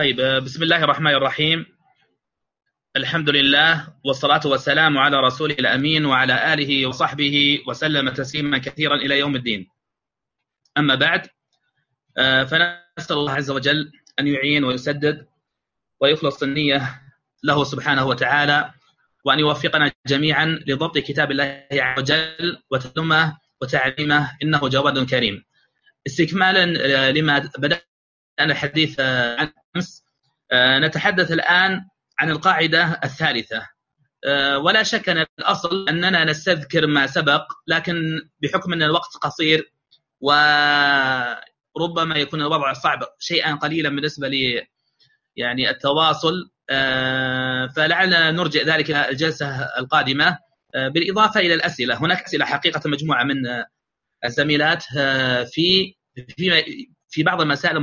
طيب بسم الله الرحمن الرحيم. الحمد لله والصلاة والسلام على رسوله الأمين وعلى آله وصحبه وسلم تسليما كثيرا إلى يوم الدين. أما بعد فنسأل الله عز وجل أن يعين ويسدد ويخلص النية له سبحانه وتعالى وأن يوفقنا جميعا لضبط كتاب الله عز وجل وتتمه وتعليمه إنه جواد كريم. استكمالا لما بدأنا الحديث عن أمس. نتحدث الآن عن القاعدة الثالثة. ولا شك أن الأصل أننا نستذكر ما سبق لكن بحكم أن الوقت قصير وربما يكون الوضع صعب شيئا قليلا بالنسبة لي يعني التواصل. فلعلنا نرجع ذلك الجلسة القادمة. بالإضافة إلى الأسئلة. هناك أسئلة حقيقة مجموعة من الزميلات في في في بعض المسائل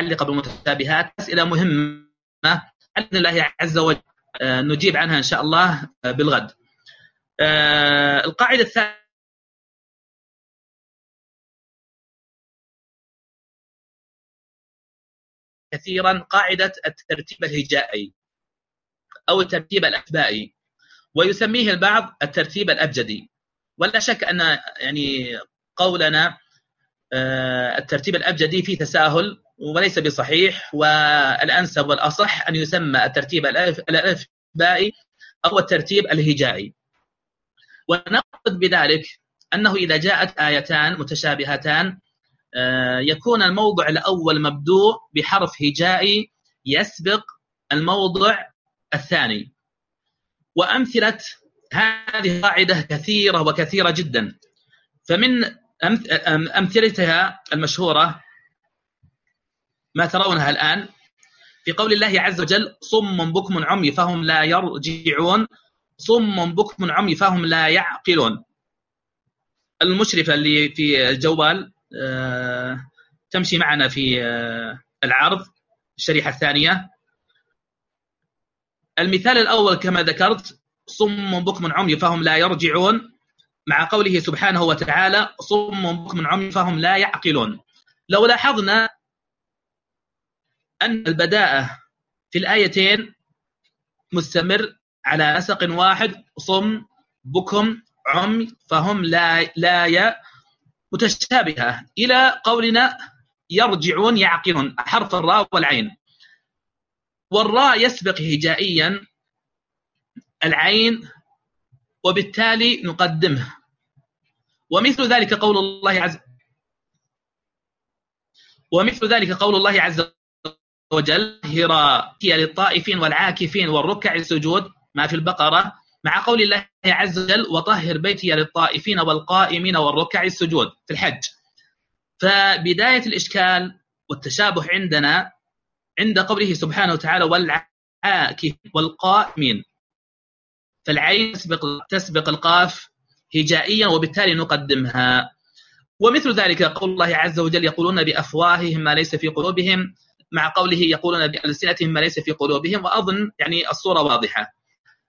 المتعلقة بالمتشابهات أسئلة مهمة بإذن الله عز وجل نجيب عنها إن شاء الله بالغد. القاعدة الثانية كثيرا قاعدة الترتيب الهجائي أو الترتيب الأتباعي ويسميه البعض الترتيب الأبجدي. ولا شك أن يعني قولنا الترتيب الأبجدي فيه تساهل وليس بصحيح والأنسب والأصح أن يسمى الترتيب الألفبائي أو الترتيب الهجائي. ونقصد بذلك أنه إذا جاءت آيتان متشابهتان يكون الموضع الأول مبدوء بحرف هجائي يسبق الموضع الثاني. وأمثلة هذه قاعدة كثيرة وكثيرة جدا. فمن أمثلتها المشهورة ما ترونها الآن في قول الله عز وجل صم بكم عمي فهم لا يرجعون صم بكم عمي فهم لا يعقلون. المشرفة اللي في الجوال تمشي معنا في العرض الشريحة الثانية. المثال الأول كما ذكرت صم بكم عمي فهم لا يرجعون. مع قوله سبحانه وتعالى صم بكم عمي فهم لا يعقلون. لو لاحظنا أن البداءة في الآيتين مستمر على نسق واحد صم بكم عمي فهم لا لا متشابهة. إلى قولنا يرجعون يعقلون حرف الراء والعين. والراء يسبق هجائيا العين وبالتالي نقدمه. ومثل ذلك قول الله عز ومثل ذلك قول الله عز وجل هراء للطائفين والعاكفين والركع السجود ما في البقرة مع قول الله عز وجل وطهر بيتي للطائفين والقائمين والركع السجود في الحج. فبداية الإشكال والتشابه عندنا عند قوله سبحانه وتعالى والعاكف والقائمين فالعين تسبق, تسبق القاف هجائيا وبالتالي نقدمها. ومثل ذلك قول الله عز وجل يقولون بأفواههم ما ليس في قلوبهم مع قوله يقولون بألسنتهم ما ليس في قلوبهم وأظن يعني الصورة واضحة.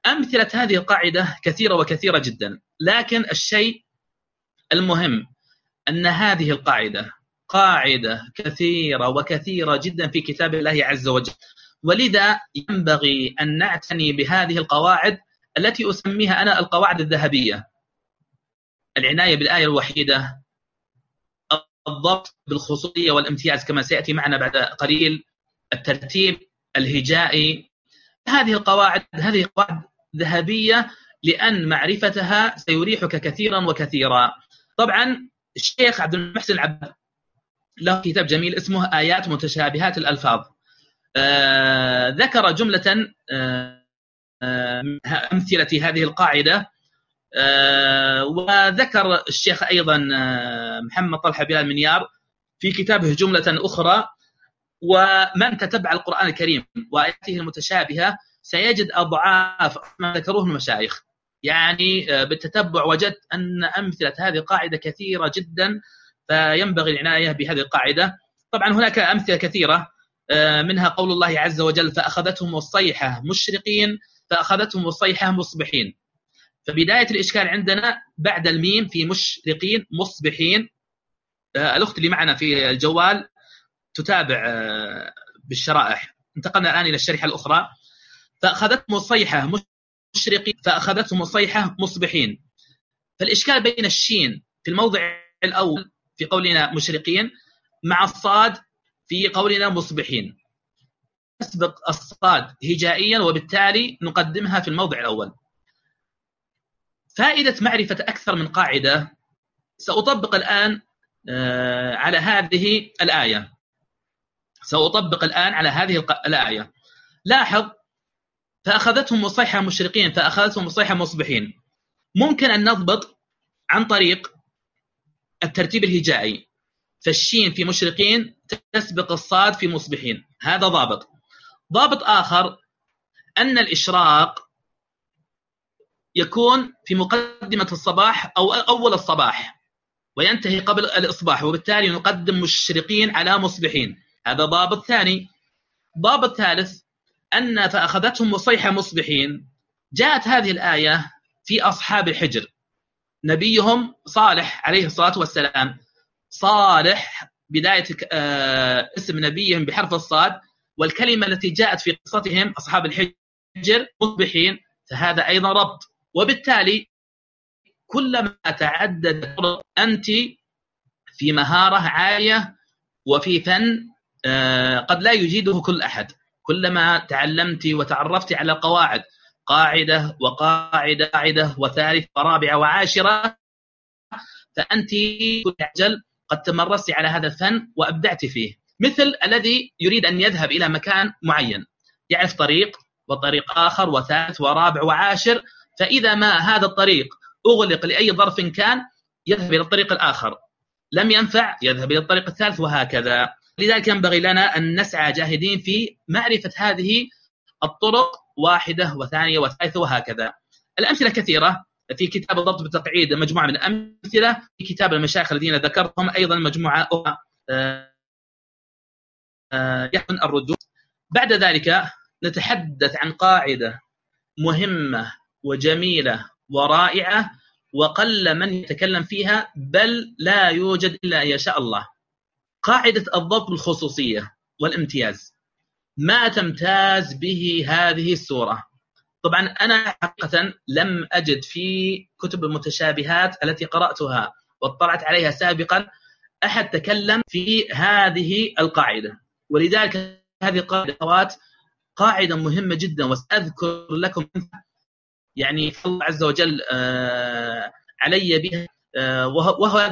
أمثلة هذه القاعدة كثيرة وكثيرة جدا لكن الشيء المهم أن هذه القاعدة قاعدة كثيرة وكثيرة جدا في كتاب الله عز وجل. ولذا ينبغي أن نعتني بهذه القواعد التي أسميها أنا القواعد الذهبية. العناية بالآية الوحيدة الضبط بالخصوصية والامتياز كما سيأتي معنا بعد قليل الترتيب الهجائي. هذه القواعد هذه قواعد ذهبية لأن معرفتها سيريحك كثيرا وكثيرا. طبعا الشيخ عبد المحسن العباد له كتاب جميل اسمه آيات متشابهات الألفاظ. آه ذكر جملة آه أمثلة هذه القاعدة. آه وذكر الشيخ أيضا آه محمد طلحة بلال منيار في كتابه جملة أخرى ومن تتبع القرآن الكريم وآياته المتشابهة سيجد أضعاف ما ذكروه المشايخ. يعني آه بالتتبع وجدت أن أمثلة هذه القاعدة كثيرة جدا فينبغي العناية بهذه القاعدة. طبعا هناك أمثلة كثيرة منها قول الله عز وجل فأخذتهم الصيحة مشرقين فأخذتهم الصيحة مصبحين. فبداية الإشكال عندنا بعد الميم في مشرقين مصبحين. الأخت اللي معنا في الجوال تتابع بالشرائح. انتقلنا الآن إلى الشريحة الأخرى. فأخذتهم الصيحة مشرقين فأخذتهم الصيحة مصبحين. فالإشكال بين الشين في الموضع الأول في قولنا مشرقين مع الصاد في قولنا مصبحين. تسبق الصاد هجائيا وبالتالي نقدمها في الموضع الأول. فائدة معرفة أكثر من قاعدة سأطبق الآن آه، على هذه الآية. سأطبق الآن على هذه الآية. لاحظ فأخذتهم مصيحة مشرقين فأخذتهم مصيحة مصبحين. ممكن أن نضبط عن طريق الترتيب الهجائي. فالشين في مشرقين تسبق الصاد في مصبحين. هذا ضابط. ضابط آخر أن الإشراق يكون في مقدمة الصباح أو أول الصباح وينتهي قبل الإصباح وبالتالي نقدم مشرقين على مصبحين. هذا ضابط ثاني. ضابط ثالث أن فأخذتهم مصيحة مصبحين. جاءت هذه الآية في أصحاب الحجر. نبيهم صالح عليه الصلاة والسلام. صالح بداية آه، اسم نبيهم بحرف الصاد والكلمة التي جاءت في قصتهم أصحاب الحجر مصبحين فهذا أيضا ربط. وبالتالي كلما تعدد أنت في مهارة عالية وفي فن آه، قد لا يجيده كل أحد. كلما تعلمت وتعرفت على القواعد قاعدة وقاعدة قاعدة وثالث ورابعة وعاشرة فأنت كل أجل قد تمرست على هذا الفن وأبدعت فيه. مثل الذي يريد أن يذهب إلى مكان معين. يعرف طريق وطريق آخر وثالث ورابع وعاشر. فإذا ما هذا الطريق أغلق لأي ظرف كان يذهب إلى الطريق الآخر. لم ينفع يذهب إلى الطريق الثالث وهكذا. لذلك ينبغي لنا أن نسعى جاهدين في معرفة هذه الطرق واحدة وثانية وثالثة وهكذا. الأمثلة كثيرة. في كتاب الضبط بالتقعيد مجموعة من الأمثلة. في كتاب المشايخ الذين ذكرتهم أيضا مجموعة أخرى. آه، يحسن الردود. بعد ذلك نتحدث عن قاعدة مهمة وجميلة ورائعة وقل من يتكلم فيها بل لا يوجد إلا أن يشاء الله. قاعدة الضبط بالخصوصية والامتياز. ما تمتاز به هذه السورة طبعا أنا حقيقة لم أجد في كتب المتشابهات التي قرأتها واطلعت عليها سابقا أحد تكلم في هذه القاعدة. ولذلك هذه القاعدة قاعدة مهمة جدا وسأذكر لكم يعني الله عز وجل آه، علي بها آه،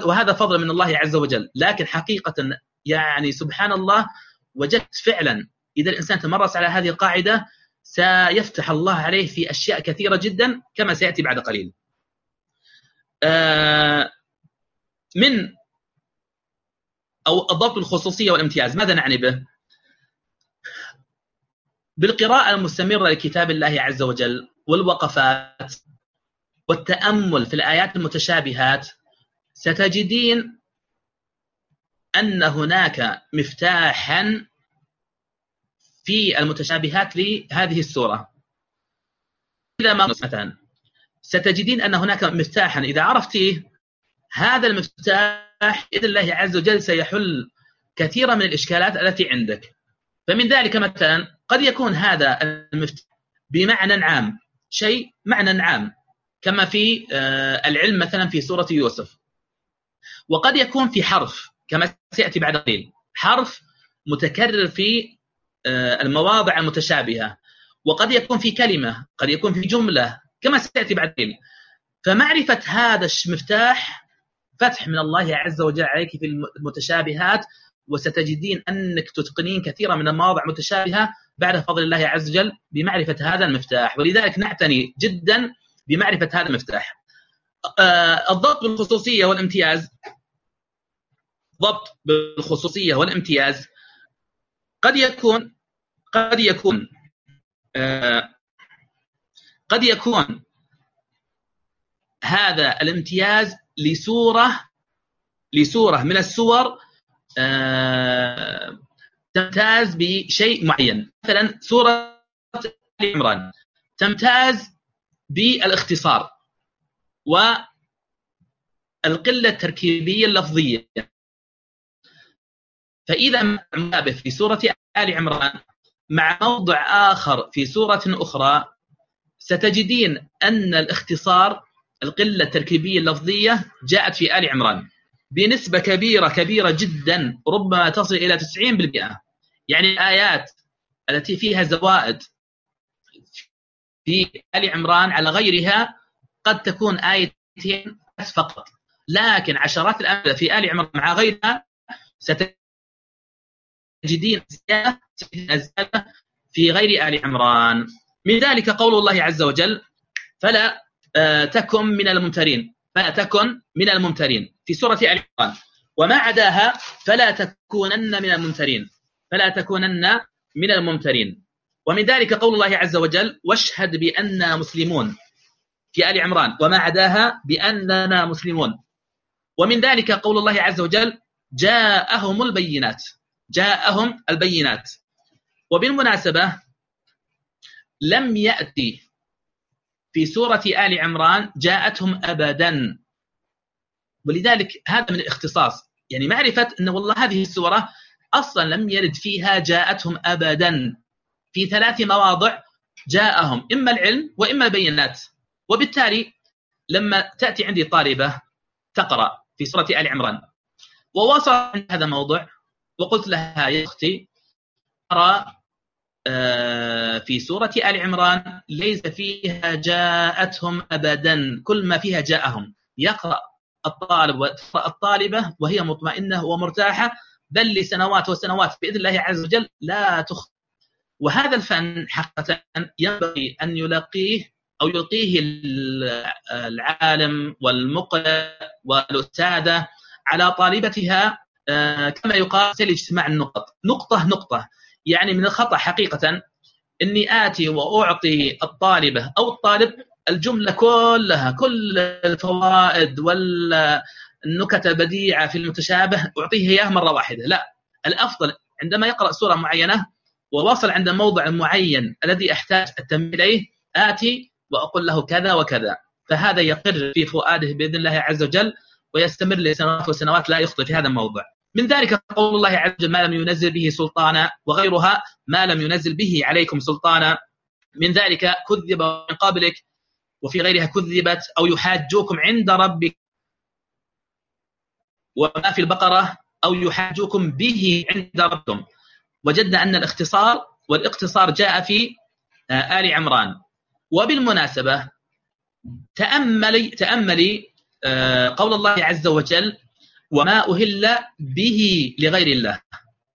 وهذا فضل من الله عز وجل. لكن حقيقة يعني سبحان الله وجدت فعلا. إذا الإنسان تمرس على هذه القاعدة سيفتح الله عليه في أشياء كثيرة جدا كما سيأتي بعد قليل. آه، من أو الضبط الخصوصية والامتياز ماذا نعني به؟ بالقراءة المستمرة لكتاب الله عز وجل والوقفات والتأمل في الآيات المتشابهات ستجدين أن هناك مفتاحا في المتشابهات لهذه السورة. إذا ما مثلا ستجدين أن هناك مفتاحا. إذا عرفتيه هذا المفتاح بإذن الله عز وجل سيحل كثيرا من الإشكالات التي عندك. فمن ذلك مثلا قد يكون هذا المفتاح بمعنى عام شيء معنى عام كما في آه، العلم مثلا في سورة يوسف. وقد يكون في حرف كما سيأتي بعد قليل. حرف متكرر في آه، المواضع المتشابهة. وقد يكون في كلمة قد يكون في جملة كما سيأتي بعد قليل. فمعرفة هذا المفتاح فتح من الله عز وجل عليك في المتشابهات وستجدين أنك تتقنين كثيرا من المواضع المتشابهة بعد فضل الله عز وجل بمعرفة هذا المفتاح. ولذلك نعتني جدا بمعرفة هذا المفتاح. آه، الضبط بالخصوصية والامتياز. ضبط بالخصوصية والامتياز. قد يكون قد يكون آه، قد يكون هذا الامتياز لسورة لسورة من السور آه، تمتاز بشيء معين. مثلا سورة عمران. تمتاز بالاختصار والقلة التركيبية اللفظية. فإذا مشابه في سورة آل عمران مع موضع آخر في سورة أخرى ستجدين أن الاختصار القلة التركيبية اللفظية جاءت في آل عمران. بنسبة كبيرة كبيرة جدا ربما تصل إلى 90% يعني الآيات التي فيها زوائد في آل عمران على غيرها قد تكون آيتين فقط. لكن عشرات الأمثلة في آل عمران مع غيرها ستجدين زيادة في غير آل عمران. من ذلك قول الله عز وجل فلا آه، تكن من الممترين. فلا تكن من الممترين. في سورة آل عمران. وما عداها فلا تكونن من الممترين. فلا تكونن من الممترين. ومن ذلك قول الله عز وجل واشهد بأننا مسلمون. في آل عمران. وما عداها بأننا مسلمون. ومن ذلك قول الله عز وجل جاءهم البينات. جاءهم البينات. وبالمناسبة لم يأتي في سورة آل عمران جاءتهم أبدا. ولذلك هذا من الاختصاص. يعني معرفة أن والله هذه السورة أصلا لم يرد فيها جاءتهم أبدا. في ثلاث مواضع جاءهم إما العلم وإما البينات. وبالتالي لما تأتي عندي طالبة تقرأ في سورة آل عمران. ووصل عند هذا الموضوع وقلت لها يا أختي أرى آه، في سورة آل عمران ليس فيها جاءتهم أبدا. كل ما فيها جاءهم. يقرأ. الطالب الطالبة وهي مطمئنة ومرتاحة بل لسنوات وسنوات بإذن الله عز وجل لا تخطئ وهذا الفن حقيقة ينبغي أن يلقيه أو يلقيه العالم والمقرئ والأستاذة على طالبتها آه، كما يقال اجتماع النقط. نقطة نقطة. يعني من الخطأ حقيقة أني آتي وأعطي الطالبة أو الطالب الجملة كلها كل الفوائد والنكت البديعة في المتشابه أعطيه إياه مرة واحدة. لا الأفضل عندما يقرأ سورة معينة ووصل عند موضع معين الذي أحتاج التنبيه إليه آتي وأقول له كذا وكذا. فهذا يقر في فؤاده بإذن الله عز وجل ويستمر لسنوات وسنوات لا يخطئ في هذا الموضع. من ذلك قول الله عز وجل ما لم ينزل به سلطانا وغيرها ما لم ينزل به عليكم سلطانا من ذلك كذب من قبلك وفي غيرها كذبت أو يحاجوكم عند ربك. وما في البقرة أو يحاجوكم به عند ربكم. وجدنا أن الاختصار والاقتصار جاء في آه، آل عمران. وبالمناسبة تأملي تأملي آه، قول الله عز وجل وما أهل به لغير الله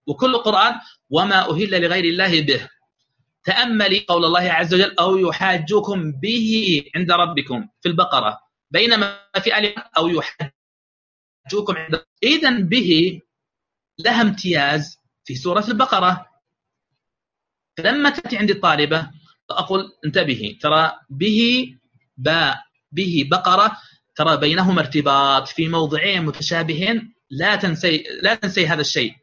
وكل القرآن وما أهل لغير الله به تأملي قول الله عز وجل أو يحاجوكم به عند ربكم في البقرة بينما في آل أو يحاجوكم عند إذا به لها امتياز في سورة البقرة. فلما تأتي عندي الطالبة أقول انتبهي ترى به باء به بقرة ترى بينهما ارتباط في موضعين متشابهين لا تنسي لا تنسي هذا الشيء.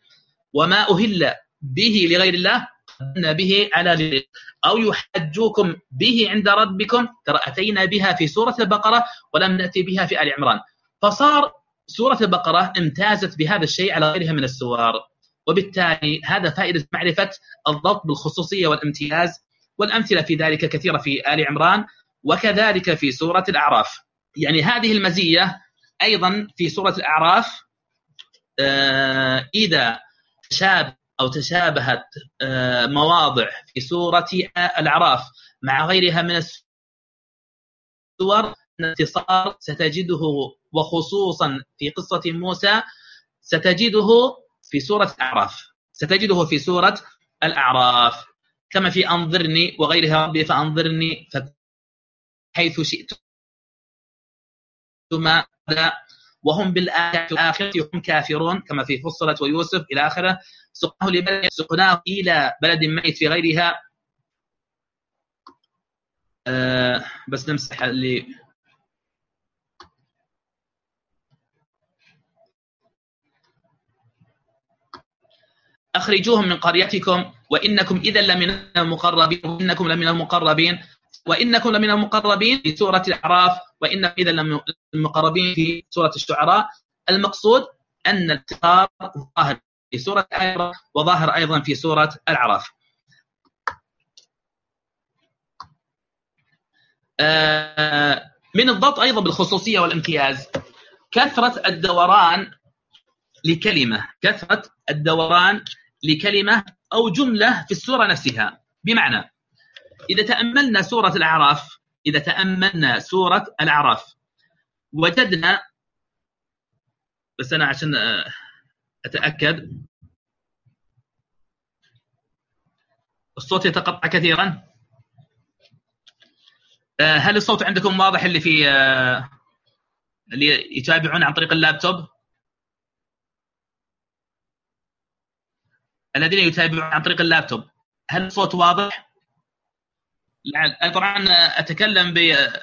وما أهل به لغير الله به على أو يحجوكم به عند ربكم ترى أتينا بها في سورة البقرة ولم نأتي بها في آل عمران. فصار سورة البقرة امتازت بهذا الشيء على غيرها من السور وبالتالي هذا فائدة معرفة الضبط بالخصوصية والامتياز والأمثلة في ذلك كثيرة في آل عمران وكذلك في سورة الأعراف. يعني هذه المزية أيضا في سورة الأعراف آه، إذا تشاب أو تشابهت آه، مواضع في سورة الأعراف مع غيرها من السور الاتصال ستجده وخصوصا في قصة موسى ستجده في سورة الأعراف. ستجده في سورة الأعراف. كما في أنظرني وغيرها ربي فأنظرني حيث شئت ثم وهم بالآخرة هم كافرون كما في فصلت ويوسف إلى آخره. سقناه لبلد سقناه إلى بلد ميت في غيرها. آه بس نمسح اللي أخرجوهم من قريتكم وإنكم إذا لمن المقربين وإنكم لمن المقربين. وإنكم لمن المقربين في سورة الأعراف وإن إذا المقربين في سورة الشعراء. المقصود أن الاختيار ظاهر في سورة الأعراف وظاهر أيضا في سورة الأعراف. آه، من الضبط أيضا بالخصوصية والامتياز. كثرة الدوران لكلمة كثرة الدوران لكلمة أو جملة في السورة نفسها. بمعنى إذا تأملنا سورة الأعراف إذا تأملنا سورة الأعراف وجدنا بس أنا عشان أتأكد. الصوت يتقطع كثيرا. آه، هل الصوت عندكم واضح اللي في آه، اللي يتابعون عن طريق اللابتوب؟ الذين يتابعون عن طريق اللابتوب هل الصوت واضح؟ أنا طبعا أتكلم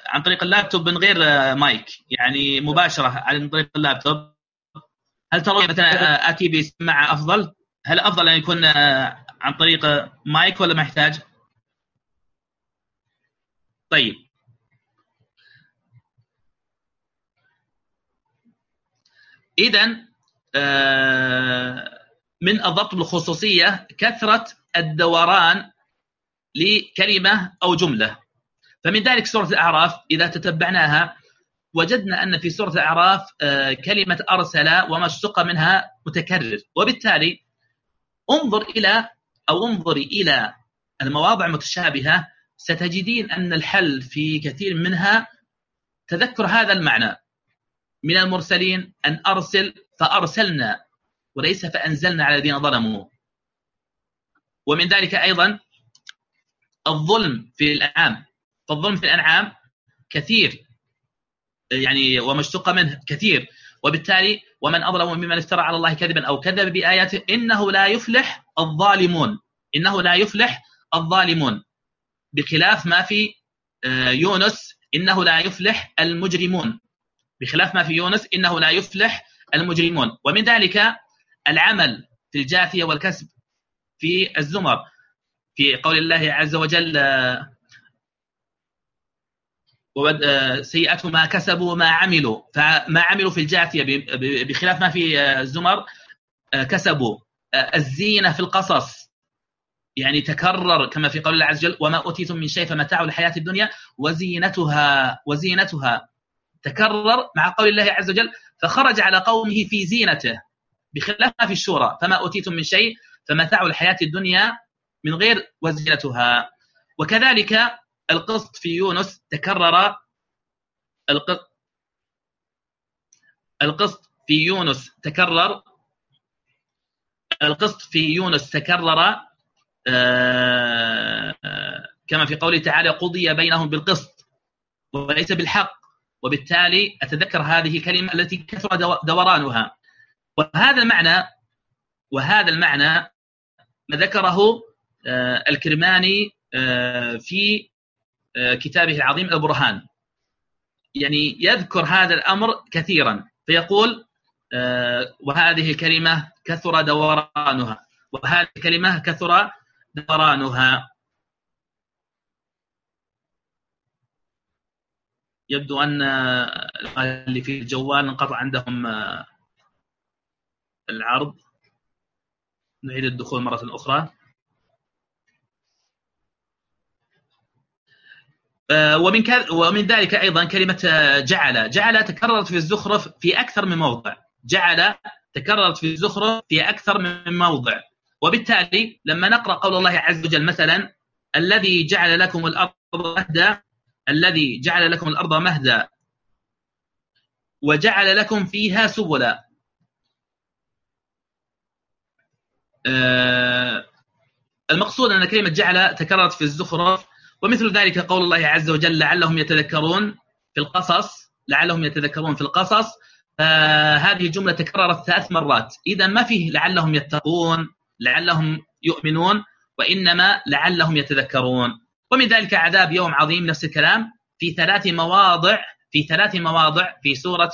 عن طريق اللابتوب من غير مايك يعني مباشرة عن طريق اللابتوب هل ترون مثلا آتي بسماعه أفضل؟ هل أفضل أن يكون عن طريق مايك ولا محتاج؟ طيب اذا آه، من الضبط بالخصوصيه كثرة الدوران لكلمة أو جملة. فمن ذلك سورة الأعراف إذا تتبعناها وجدنا أن في سورة الأعراف آه، كلمة أرسل وما اشتق منها متكرر. وبالتالي انظر إلى أو انظري إلى المواضع المتشابهة ستجدين أن الحل في كثير منها تذكر هذا المعنى. من المرسلين أن أرسل فأرسلنا وليس فأنزلنا على الذين ظلموا. ومن ذلك أيضا الظلم في الأنعام. فالظلم في الأنعام كثير يعني وما اشتق منه كثير. وبالتالي ومن أظلم ممن افترى على الله كذبا أو كذب بآياته إنه لا يفلح الظالمون. إنه لا يفلح الظالمون. بخلاف ما في آه، يونس إنه لا يفلح المجرمون. بخلاف ما في يونس إنه لا يفلح المجرمون. ومن ذلك العمل في الجاثية والكسب في الزمر. في قول الله عز وجل سيئة ما كسبوا ما عملوا. فما عملوا في الجاثية بخلاف ما في الزمر كسبوا. الزينة في القصص. يعني تكرر كما في قول الله عز وجل وما أوتيتم من شيء فمتاع الحياة الدنيا وزينتها وزينتها. تكرر مع قول الله عز وجل فخرج على قومه في زينته. بخلاف ما في الشورى. فما أوتيتم من شيء فمتاع الحياة الدنيا من غير وزينتها وكذلك القسط في يونس تكرر القسط القسط في يونس تكرر القسط في يونس تكرر آه، كما في قوله تعالى قضي بينهم بالقسط وليس بالحق. وبالتالي أتذكر هذه الكلمة التي كثر دورانها. وهذا المعنى وهذا المعنى ما ذكره الكرماني آه، في آه، كتابه العظيم البرهان. يعني يذكر هذا الأمر كثيرا فيقول وهذه الكلمة كثر دورانها وهذه الكلمة كثر دورانها. يبدو أن اللي في الجوال انقطع عندهم آه، العرض. نعيد الدخول مرة أخرى. ومن ومن ذلك أيضا كلمة آه، جعل. جعل تكررت في الزخرف في أكثر من موضع. جعل تكررت في الزخرف في أكثر من موضع. وبالتالي لما نقرأ قول الله عز وجل مثلا الذي جعل لكم الأرض مهدا الذي جعل لكم الأرض مهدا وجعل لكم فيها سبلا. آه، المقصود أن كلمة جعل تكررت في الزخرف ومثل ذلك قول الله عز وجل لعلهم يتذكرون في القصص لعلهم يتذكرون في القصص. هذه الجملة تكررت ثلاث مرات. إذا ما فيه لعلهم يتقون لعلهم يؤمنون وإنما لعلهم يتذكرون. ومن ذلك عذاب يوم عظيم نفس الكلام في ثلاث مواضع في ثلاث مواضع في سورة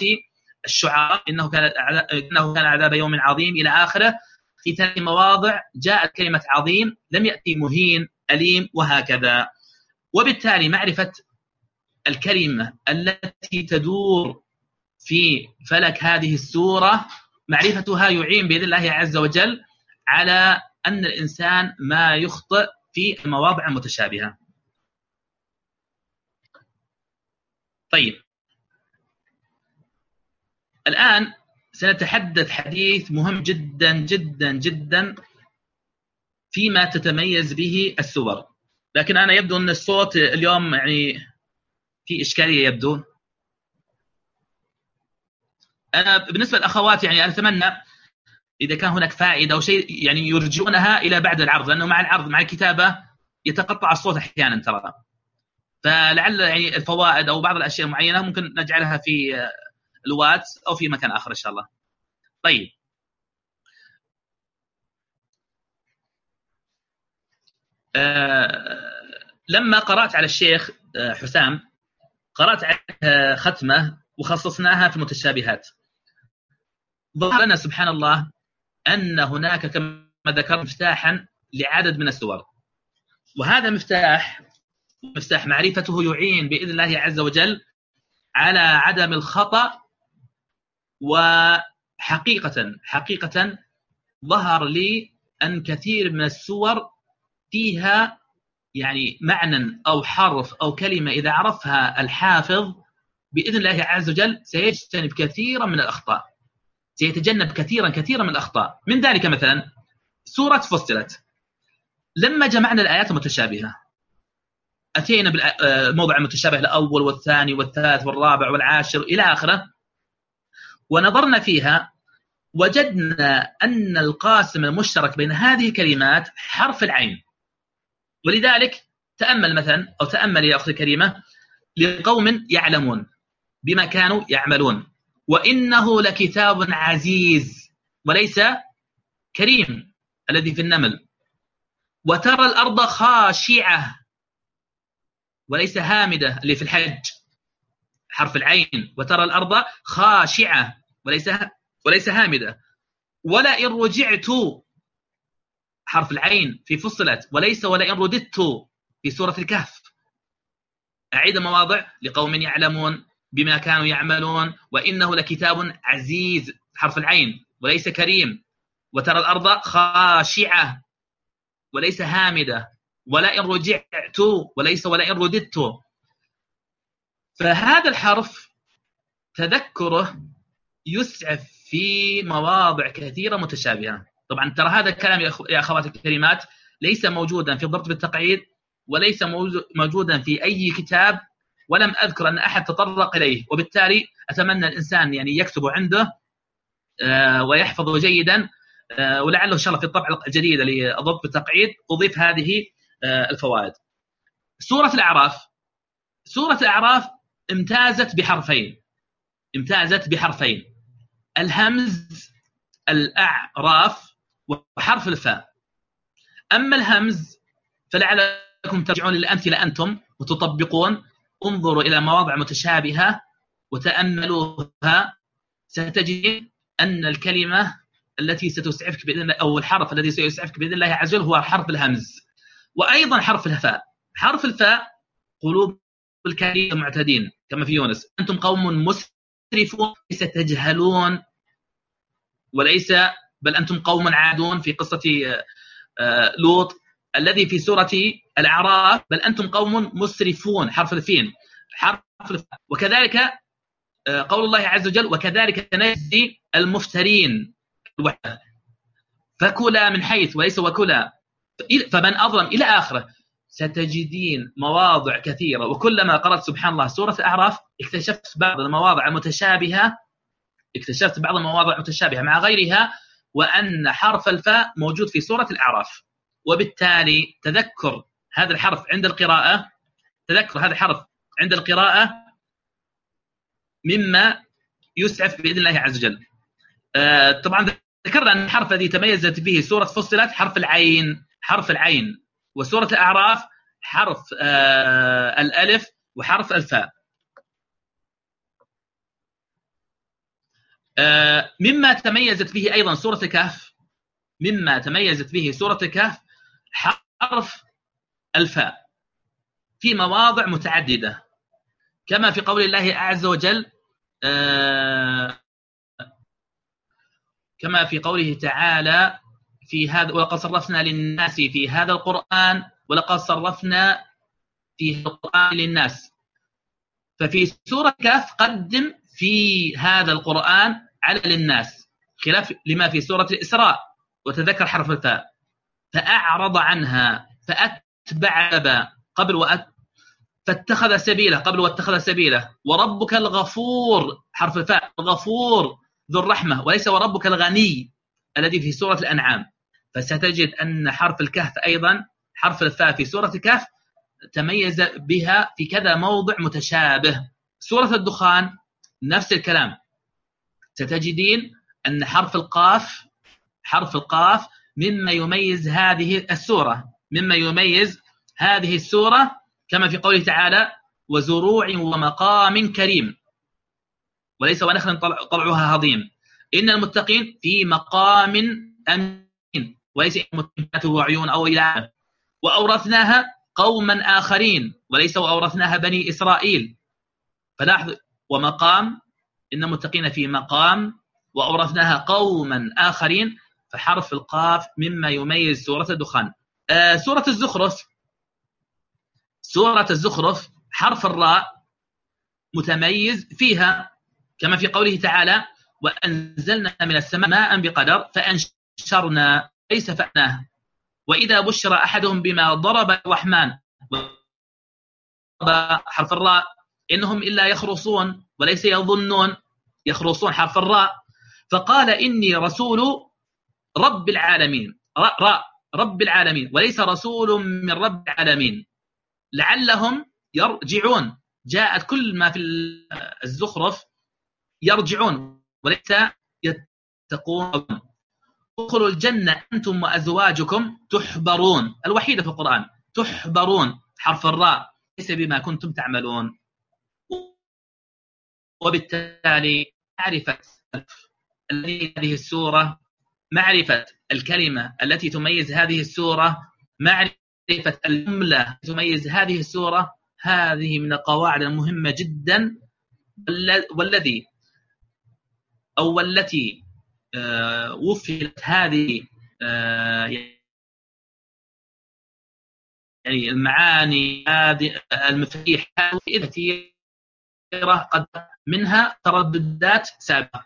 الشعراء. إنه كان إنه كان عذاب يوم عظيم إلى آخره. في ثلاث مواضع جاءت كلمة عظيم لم يأتي مهين أليم وهكذا. وبالتالي معرفة الكلمة التي تدور في فلك هذه السورة معرفتها يعين بإذن الله عز وجل على أن الإنسان ما يخطئ في المواضع المتشابهة طيب. الآن سنتحدث حديث مهم جدا جدا جدا فيما تتميز به السور. لكن أنا يبدو أن الصوت اليوم يعني في إشكالية يبدو. أنا بالنسبة للأخوات يعني أنا أتمنى إذا كان هناك فائدة أو شيء يعني يرجعونها إلى بعد العرض لأنه مع العرض مع الكتابة يتقطع الصوت أحيانا ترى. فلعل يعني الفوائد أو بعض الأشياء المعينة ممكن نجعلها في الواتس أو في مكان آخر إن شاء الله. طيب. لما قرأت على الشيخ آه حسام قرأت على ختمة وخصصناها في المتشابهات. ظهر لنا سبحان الله أن هناك كما ذكرت مفتاحا لعدد من السور. وهذا المفتاح مفتاح معرفته يعين بإذن الله عز وجل على عدم الخطأ وحقيقة حقيقة ظهر لي أن كثير من السور فيها يعني معنى أو حرف أو كلمة إذا عرفها الحافظ بإذن الله عز وجل سيجتنب كثيرا من الأخطاء. سيتجنب كثيرا كثيرا من الأخطاء. من ذلك مثلا سورة فصلت. لما جمعنا الآيات المتشابهة أتينا بالموضع المتشابه الأول والثاني والثالث والرابع والعاشر إلى آخره. ونظرنا فيها وجدنا أن القاسم المشترك بين هذه الكلمات حرف العين. ولذلك تأمل مثلا أو تأمل يا أختي الكريمة لقوم يعلمون بما كانوا يعملون وإنه لكتاب عزيز وليس كريم الذي في النمل. وترى الأرض خاشعة وليس هامدة اللي في الحج حرف العين. وترى الأرض خاشعة وليس وليس هامدة. ولئن رجعت حرف العين في فصلت وليس ولئن رددت في سورة الكهف. أعيد مواضع لقوم يعلمون بما كانوا يعملون وإنه لكتاب عزيز. حرف العين وليس كريم. وترى الأرض خاشعة وليس هامدة. ولئن رجعت وليس ولئن رددت. فهذا الحرف تذكره يسعف في مواضع كثيرة متشابهة. طبعا ترى هذا الكلام يا أخواتي الكريمات ليس موجودا في الضبط بالتقعيد وليس موجودا في أي كتاب ولم أذكر أن أحد تطرق إليه وبالتالي أتمنى الإنسان يعني يكتب عنده آه، ويحفظه جيدا آه، ولعله إن شاء الله في الطبعة الجديدة لضبط بالتقعيد أضيف هذه آه، الفوائد. سورة الأعراف سورة الأعراف امتازت بحرفين امتازت بحرفين. الهمز الأعراف وحرف الفاء. أما الهمز فلعلكم ترجعون للأمثلة أنتم وتطبقون. انظروا إلى مواضع متشابهة وتأملوها. ستجد أن الكلمة التي ستسعفك بإذن الله أو الحرف الذي سيسعفك بإذن الله عز وجل هو حرف الهمز. وأيضا حرف الفاء. حرف الفاء قلوب الكريم معتدين كما في يونس. أنتم قوم مسرفون ليس تجهلون وليس بل أنتم قوم عادون في قصة آه، لوط الذي في سورة الأعراف بل أنتم قوم مسرفون حرف الفين حرف الفين وكذلك آه، قول الله عز وجل وكذلك نجزي المفترين. فكلا من حيث وليس وكلا. فمن أظلم إلى آخرة ستجدين مواضع كثيرة. وكلما قرأت سبحان الله سورة الأعراف اكتشفت بعض المواضع المتشابهة اكتشفت بعض المواضع المتشابهة مع غيرها وأن حرف الفاء موجود في سورة الأعراف. وبالتالي تذكر هذا الحرف عند القراءة تذكر هذا الحرف عند القراءة مما يسعف بإذن الله عز وجل. آه طبعا ذكرنا أن الحرف الذي تميزت به سورة فصلت حرف العين حرف العين. وسورة الأعراف حرف آه الألف وحرف الفاء. مما تميزت به أيضا سورة الكهف مما تميزت به سورة الكهف حرف الفاء في مواضع متعددة. كما في قول الله عز وجل آه كما في قوله تعالى في هذا ولقد صرفنا للناس في هذا القرآن ولقد صرفنا في القرآن للناس. ففي سورة كهف قدم في هذا القرآن على للناس خلاف لما في سورة الإسراء وتذكر حرف الفاء. فأعرض عنها فأتبع قبل وأت فاتخذ سبيله قبل واتخذ سبيله. وربك الغفور حرف الفاء الغفور ذو الرحمة. وليس وربك الغني الذي في سورة الأنعام. فستجد أن حرف الكهف أيضا حرف الفاء في سورة الكهف تميز بها في كذا موضع متشابه. سورة الدخان نفس الكلام. ستجدين أن حرف القاف حرف القاف مما يميز هذه السورة مما يميز هذه السورة كما في قوله تعالى وزروع ومقام كريم وليس ونخل طلعها هضيم. إن المتقين في مقام أمين. وليس متقين وعيون أو إلى وأورثناها قوما آخرين. وليس وأورثناها بني إسرائيل. فلاحظ ومقام إن المتقين في مقام وأورثناها قوما آخرين فحرف القاف مما يميز سورة الدخان. آه سورة الزخرف. سورة الزخرف حرف الراء متميز فيها كما في قوله تعالى وأنزلنا من السماء ماء بقدر فأنشرنا ليس فأناه. وإذا بشر أحدهم بما ضرب الرحمن حرف الراء إنهم إلا يخرصون وليس يظنون. يخرصون حرف الراء. فقال إني رسول رب العالمين. راء رب العالمين. وليس رسول من رب العالمين. لعلهم يرجعون. جاءت كل ما في الزخرف يرجعون. وليس يتقون. ادخلوا الجنة أنتم وأزواجكم تحبرون. الوحيدة في القرآن. تحبرون حرف الراء. ليس بما كنتم تعملون. وبالتالي معرفة هذه السورة معرفة الكلمة التي تميز هذه السورة معرفة الجملة تميز هذه السورة. هذه من القواعد المهمة جدا. والذي أو والتي آه، وفرت هذه آه، يعني المعاني هذه المفاتيح هذه قد منها ترددات سابقة.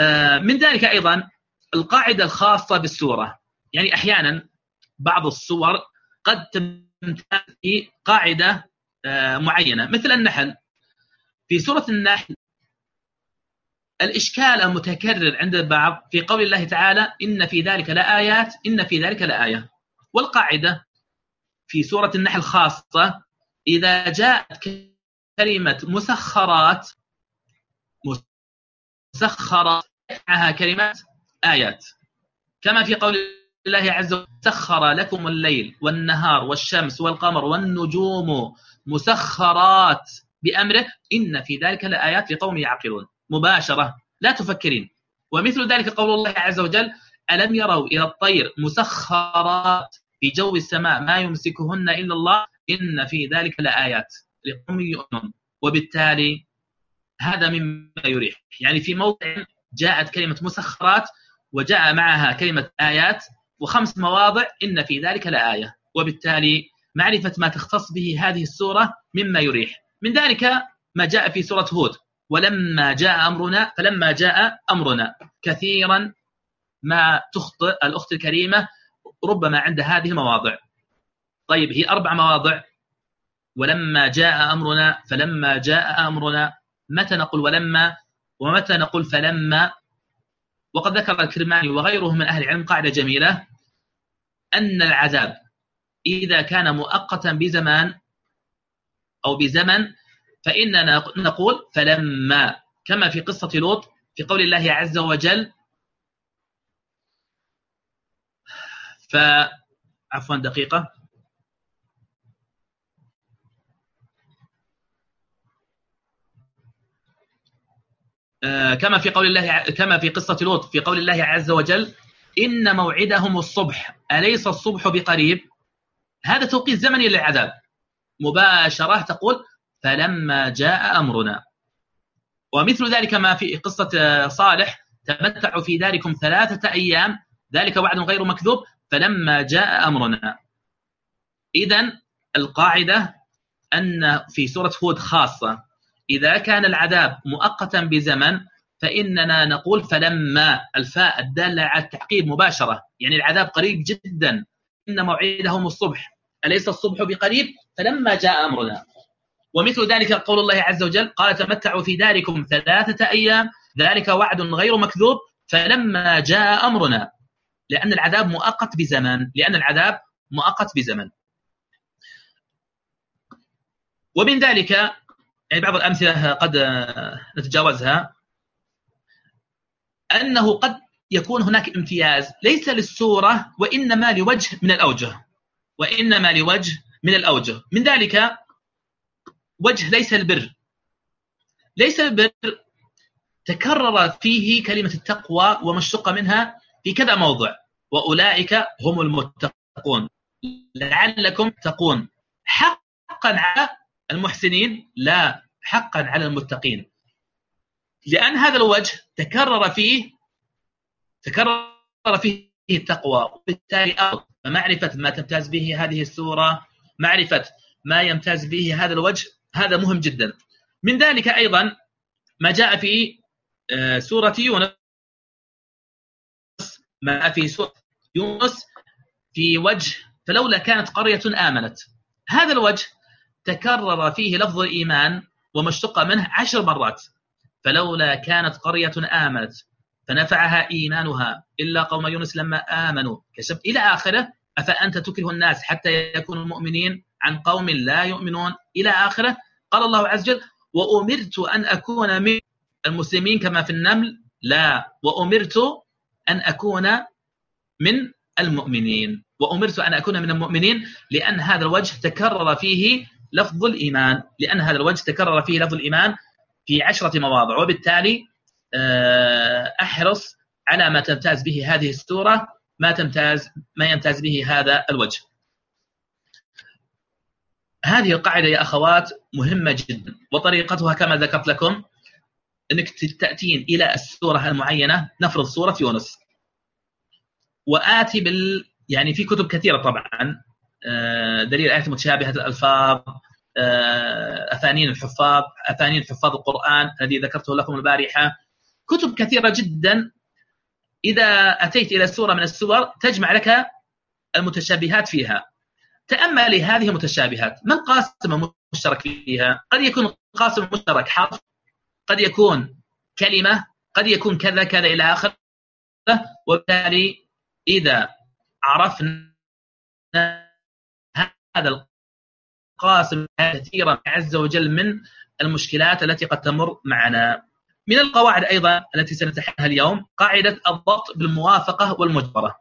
آه، من ذلك أيضا القاعدة الخاصة بالسورة. يعني أحيانا بعض الصور قد تمتاز في قاعدة معينة. مثل النحل. في سورة النحل الإشكال المتكرر عند البعض في قول الله تعالى إن في ذلك لآيات إن في ذلك لآية. والقاعدة في سورة النحل خاصة إذا جاءت كلمة مسخرات مسخرات معها كلمات آيات. كما في قول الله عز وجل سخر لكم الليل والنهار والشمس والقمر والنجوم مسخرات بأمره. إن في ذلك لآيات لقوم يعقلون. مباشرة لا تفكرين. ومثل ذلك قول الله عز وجل ألم يروا إلى الطير مسخرات في جو السماء ما يمسكهن إلا الله؟ إن في ذلك لآيات لقوم يؤمنون. وبالتالي هذا مما يريح. يعني في موضع جاءت كلمة مسخرات وجاء معها كلمة آيات وخمس مواضع إن في ذلك لآية. وبالتالي معرفة ما تختص به هذه السورة مما يريح. من ذلك ما جاء في سورة هود. ولما جاء أمرنا فلما جاء أمرنا. كثيرا ما تخطئ الأخت الكريمة ربما عند هذه المواضع. طيب هي أربع مواضع. ولما جاء أمرنا فلما جاء أمرنا. متى نقول ولما ومتى نقول فلما؟ وقد ذكر الكرماني وغيره من أهل العلم قاعدة جميلة أن العذاب إذا كان مؤقتا بزمان أو بزمن فإننا نقول فلما كما في قصة لوط في قول الله عز وجل ف عفوا دقيقة. كما في قول الله كما في قصة لوط في قول الله عز وجل إن موعدهم الصبح أليس الصبح بقريب؟ هذا توقيت زمني للعذاب. مباشرة تقول فلما جاء أمرنا. ومثل ذلك ما في قصة صالح تمتعوا في ذلكم ثلاثة أيام ذلك وعد غير مكذوب فلما جاء أمرنا. إذا القاعدة أن في سورة هود خاصة إذا كان العذاب مؤقتا بزمن فإننا نقول فلما الفاء الدالة على التعقيب مباشرة. يعني العذاب قريب جدا. إن موعدهم الصبح. أليس الصبح بقريب؟ فلما جاء أمرنا. ومثل ذلك قول الله عز وجل قال تمتعوا في داركم ثلاثة أيام. ذلك وعد غير مكذوب. فلما جاء أمرنا. لأن العذاب مؤقت بزمن. لأن العذاب مؤقت بزمن. ومن ذلك يعني بعض الأمثلة قد نتجاوزها. أنه قد يكون هناك امتياز ليس للسورة وإنما لوجه من الأوجه. وإنما لوجه من الأوجه. من ذلك وجه ليس البر. ليس البر تكرر فيه كلمة التقوى وما اشتق منها في كذا موضع. وأولئك هم المتقون. لعلكم تقون حقا على المحسنين لا حقا على المتقين. لأن هذا الوجه تكرر فيه تكرر فيه التقوى وبالتالي أرض فمعرفة ما تمتاز به هذه السورة معرفة ما يمتاز به هذا الوجه هذا مهم جدا. من ذلك أيضا ما جاء في آه، سورة يونس. ما في سورة يونس في وجه فلولا كانت قرية آمنت. هذا الوجه تكرر فيه لفظ الإيمان وما اشتق منه عشر مرات. فلولا كانت قرية آمنت فنفعها إيمانها إلا قوم يونس لما آمنوا. كشف إلى آخره أفأنت تكره الناس حتى يكونوا مؤمنين عن قوم لا يؤمنون؟ إلى آخره قال الله عز وجل وأمرت أن أكون من المسلمين كما في النمل لا وأمرت أن أكون من المؤمنين. وأمرت أن أكون من المؤمنين لأن هذا الوجه تكرر فيه لفظ الإيمان لأن هذا الوجه تكرر فيه لفظ الإيمان في عشرة مواضع وبالتالي آه، أحرص على ما تمتاز به هذه السورة ما تمتاز ما يمتاز به هذا الوجه. هذه القاعدة يا أخوات مهمة جدا وطريقتها كما ذكرت لكم أنك تأتين إلى السورة المعينة نفرض سورة يونس. وآتي بال يعني في كتب كثيرة طبعا دليل آيات متشابهة الألفاظ آه، أثانين الحفاظ أثانين حفاظ القرآن الذي ذكرته لكم البارحة. كتب كثيرة جدا. إذا أتيت إلى سورة من السور تجمع لك المتشابهات فيها. تأمل هذه المتشابهات. ما القاسم المشترك فيها؟ قد يكون القاسم المشترك حرف. قد يكون كلمة. قد يكون كذا كذا إلى آخره. وبالتالي إذا عرفنا هذا القاسم كثيرا عز وجل من المشكلات التي قد تمر معنا. من القواعد أيضا التي سنتحدثها اليوم قاعدة الضبط بالموافقة والمجاورة.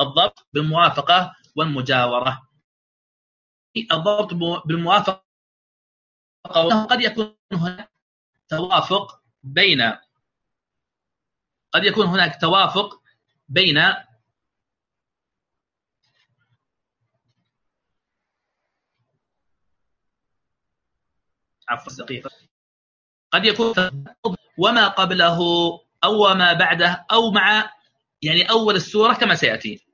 الضبط بالموافقة والمجاورة. الضبط بالموافقة قد يكون هناك توافق بين قد يكون هناك توافق بين عفوا دقيقة قد يكون وما قبله أو ما بعده أو مع يعني أول السورة كما سيأتي.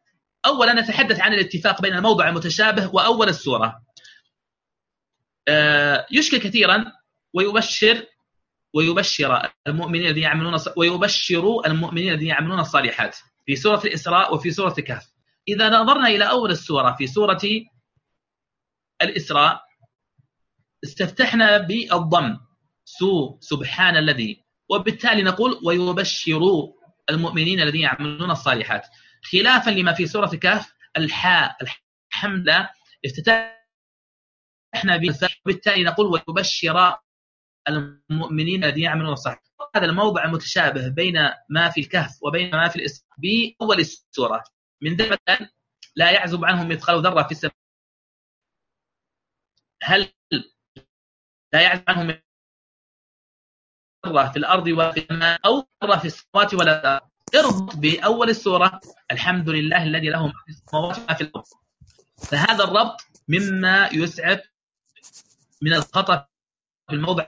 أولا نتحدث عن الاتفاق بين الموضع المتشابه وأول السورة. آه، يشكل كثيرا ويبشر ويبشر المؤمنين الذين يعملون ويبشر المؤمنين الذين يعملون الصالحات في سورة الإسراء وفي سورة الكهف إذا نظرنا إلى أول السورة في سورة الإسراء استفتحنا بالضم. سو سبحان الذي. وبالتالي نقول ويبشر المؤمنين الذين يعملون الصالحات. خلافا لما في سورة الكهف الحاء الحمد افتتحنا بالفتح وبالتالي نقول ويبشر المؤمنين الذين يعملون الصالحات. هذا الموضع المتشابه بين ما في الكهف وبين ما في الإسراء بأول السورة. من ذلك لا يعزب عنهم مثقال ذرة في السماء. هل لا يعزب عنهم ذرة في الأرض وفي السماء أو ذرة في السماوات ولا اربط بأول السورة الحمد لله الذي له في السماوات في الأرض. فهذا الربط مما يسعف من الخطأ في الموضع.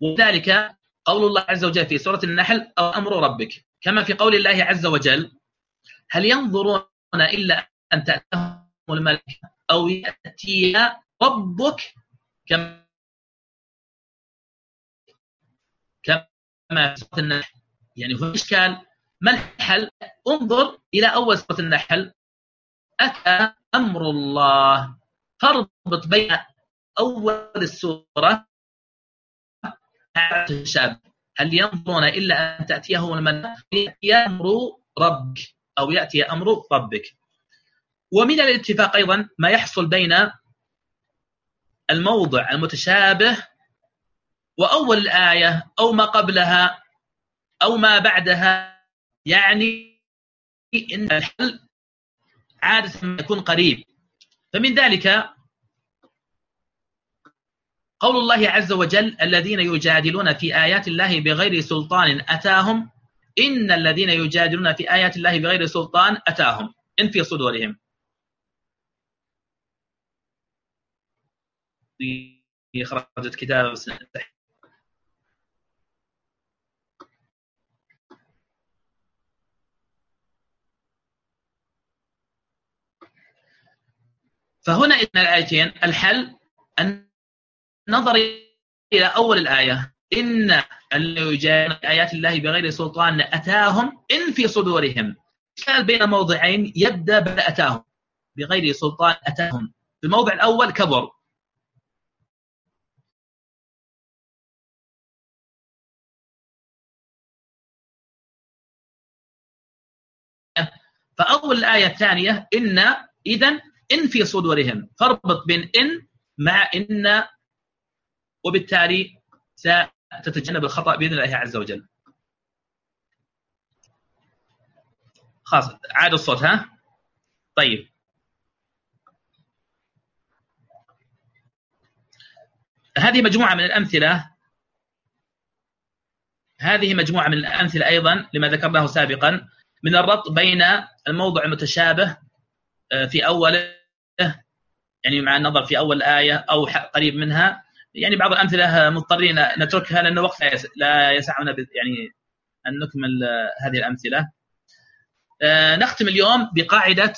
وذلك قول الله عز وجل في سورة النحل أو أمر ربك؟ كما في قول الله عز وجل هل ينظرون إلا أن تأتهم الملك أو يأتي ربك كما كما في سورة النحل. يعني هو إشكال ما الحل انظر إلى أول سورة النحل. أتى أمر الله. فاربط بين أول السورة الشاب هل ينظرون إلا أن تأتيهم الملائكة يأتي أمر ربك أو يأتي أمر ربك. ومن الاتفاق أيضا ما يحصل بين الموضع المتشابه وأول الآية أو ما قبلها أو ما بعدها يعني إن الحل عادة يكون قريب. فمن ذلك قول الله عز وجل الذين يجادلون في آيات الله بغير سلطان أتاهم. إن الذين يجادلون في آيات الله بغير سلطان أتاهم. إن في صدورهم. خرجت كتاب فهنا إن الآيتين الحل النظر إلى أول الآية. إن يجادلون آيات الله بغير سلطان أتاهم إن في صدورهم. كان بين موضعين يبدأ بل أتاهم. بغير سلطان أتاهم. في الموضع الأول كبر. فأول الآية الثانية إن إذا إن في صدورهم فاربط بين إن مع إن وبالتالي ستتجنب الخطأ بإذن الله عز وجل. خلاص عاد الصوت ها؟ طيب. هذه مجموعة من الأمثلة. هذه مجموعة من الأمثلة أيضا لما ذكرناه سابقا. من الربط بين الموضع المتشابه آه، في أوله يعني مع النظر في أول آية أو قريب منها يعني بعض الأمثلة مضطرين نتركها لأن الوقت لا يسعنا يعني أن نكمل هذه الأمثلة. آه، نختم اليوم بقاعدة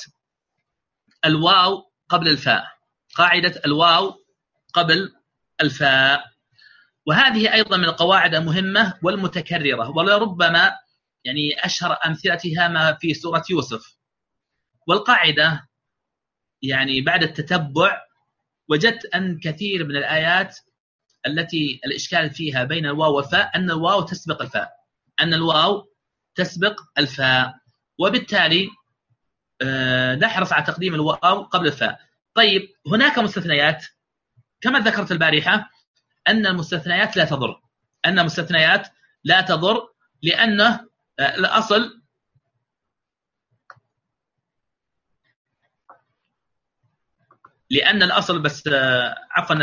الواو قبل الفاء. قاعدة الواو قبل الفاء. وهذه أيضا من القواعد المهمة والمتكررة. ولربما يعني أشهر أمثلتها ما في سورة يوسف. والقاعدة يعني بعد التتبع وجدت أن كثير من الآيات التي الإشكال فيها بين الواو والفاء أن الواو تسبق الفاء أن الواو تسبق الفاء. وبالتالي آه، نحرص على تقديم الواو قبل الفاء. طيب هناك مستثنيات. كما ذكرت البارحة أن المستثنيات لا تضر. أن المستثنيات لا تضر لأنه آه، لأن الأصل بس آه، عفوا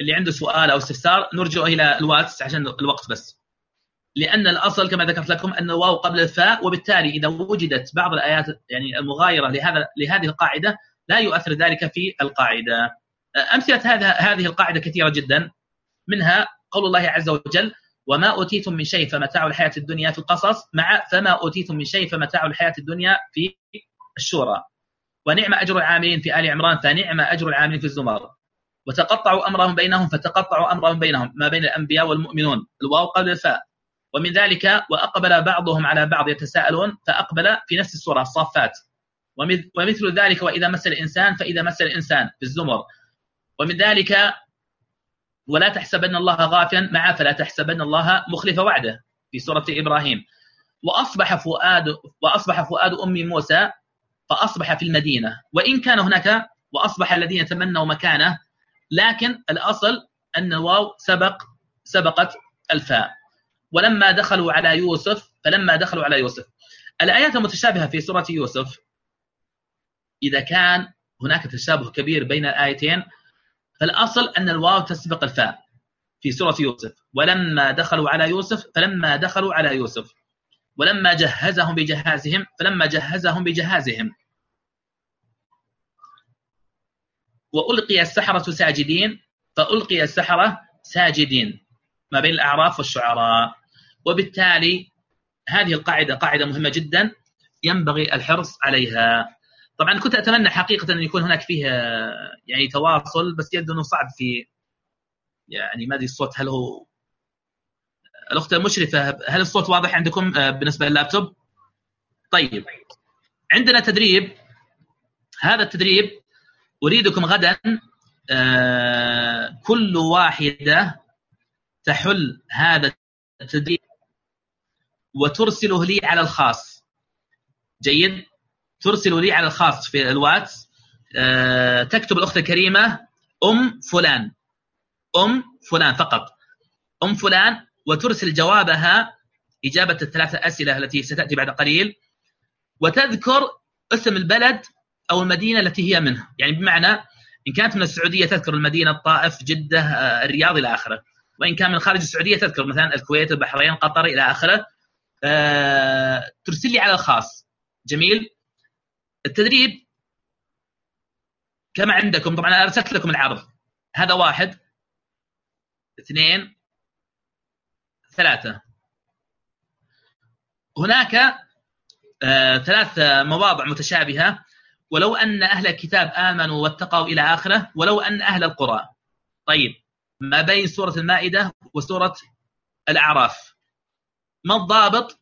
اللي عنده سؤال أو استفسار نرجع إلى الواتس عشان الوقت بس. لأن الأصل كما ذكرت لكم أن الواو قبل الفاء وبالتالي إذا وجدت بعض الآيات يعني المغايرة لهذا لهذه القاعدة لا يؤثر ذلك في القاعدة. آه، أمثلة هذا هذه القاعدة كثيرة جدا منها قول الله عز وجل وما أوتيتم من شيء فمتاع الحياة الدنيا في القصص مع فما أوتيتم من شيء فمتاع الحياة الدنيا في الشورى ونعم أجر العاملين في آل عمران فنعم أجر العاملين في الزمر. وتقطعوا أمرهم بينهم فتقطعوا أمرهم بينهم ما بين الأنبياء والمؤمنون الواو قبل الفاء. ومن ذلك وأقبل بعضهم على بعض يتساءلون فأقبل في نفس السورة الصافات ومثل ذلك وإذا مس الإنسان فإذا مس الإنسان في الزمر. ومن ذلك ولا تحسبن الله غافلا مع فلا تحسبن الله مخلف وعده في سورة إبراهيم. وأصبح فؤاد وأصبح فؤاد أم موسى فأصبح في المدينة. وإن كان هناك وأصبح الذين تمنوا مكانه لكن الأصل أن الواو سبق سبقت الفاء. ولما دخلوا على يوسف فلما دخلوا على يوسف. الآيات المتشابهة في سورة يوسف. إذا كان هناك تشابه كبير بين الآيتين فالأصل أن الواو تسبق الفاء في سورة يوسف. ولما دخلوا على يوسف فلما دخلوا على يوسف. ولما جهزهم بجهازهم فلما جهزهم بجهازهم. وألقي السحرة ساجدين فألقي السحرة ساجدين. ما بين الأعراف والشعراء. وبالتالي هذه القاعدة قاعدة مهمة جدا ينبغي الحرص عليها. طبعا كنت أتمنى حقيقة أن يكون هناك فيه يعني تواصل بس يبدو أنه صعب في يعني ما أدري الصوت هل هو الأخت المشرفة هل الصوت واضح عندكم آه، بالنسبة لللابتوب؟ طيب. عندنا تدريب. هذا التدريب أريدكم غدا آه، كل واحدة تحل هذا التدريب وترسله لي على الخاص. جيد. ترسله لي على الخاص في الواتس. آه، تكتب الأخت الكريمة أم فلان. أم فلان فقط. أم فلان وترسل جوابها إجابة الثلاث اسئله التي ستأتي بعد قليل. وتذكر اسم البلد أو المدينة التي هي منه. يعني بمعنى إن كانت من السعودية تذكر المدينة الطائف جدة آه، الرياض إلى آخره. وإن كان من خارج السعودية تذكر مثلا الكويت البحرين قطر إلى آخره. آه، ترسل لي على الخاص. جميل. التدريب كما عندكم. طبعا أنا أرسلت لكم العرض. هذا واحد. اثنين. ثلاثة. هناك آه، ثلاث مواضع متشابهة. ولو أن أهل الكتاب آمنوا واتقوا إلى آخرة ولو أن أهل القرى. طيب ما بين سورة المائدة وسورة الأعراف؟ ما الضابط؟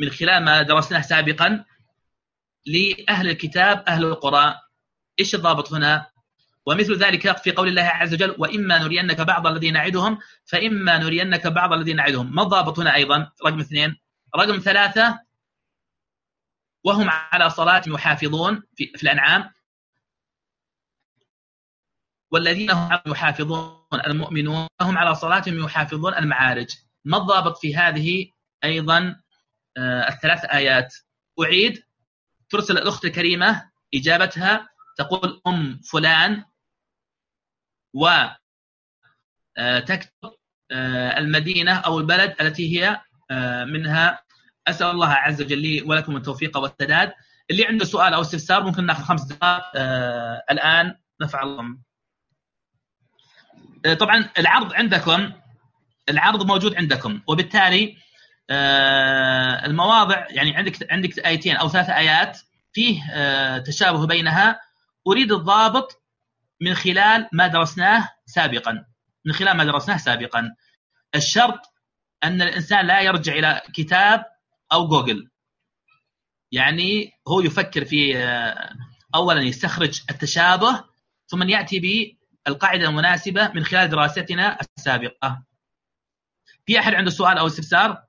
من خلال ما درسناه سابقا لأهل الكتاب أهل القرى. إيش الضابط هنا؟ ومثل ذلك في قول الله عز وجل وإما نرينك بعض الذي نعدهم فإما نرينك بعض الذي نعدهم. ما الضابط هنا أيضا؟ رقم اثنين. رقم ثلاثة وهم على صلاة يحافظون في, في الأنعام. والذين هم يحافظون المؤمنون هم على صلاتهم يحافظون المعارج. ما الضابط في هذه أيضا؟ آه، الثلاث آيات. أعيد. ترسل الأخت الكريمة إجابتها تقول أم فلان. و آه، آه، المدينة أو البلد التي هي منها. أسأل الله عز وجل لي ولكم التوفيق والسداد. اللي عنده سؤال أو استفسار ممكن ناخذ خمس دقائق الآن نفعل الله. طبعا العرض عندكم العرض موجود عندكم وبالتالي آه، المواضع يعني عندك عندك آيتين أو ثلاث آيات فيه آه، تشابه بينها. أريد الضابط من خلال ما درسناه سابقا. من خلال ما درسناه سابقا. الشرط أن الإنسان لا يرجع إلى كتاب أو جوجل. يعني هو يفكر في آه، اولا يستخرج التشابه ثم يأتي بالقاعدة المناسبة من خلال دراستنا السابقة. في أحد عنده سؤال أو استفسار؟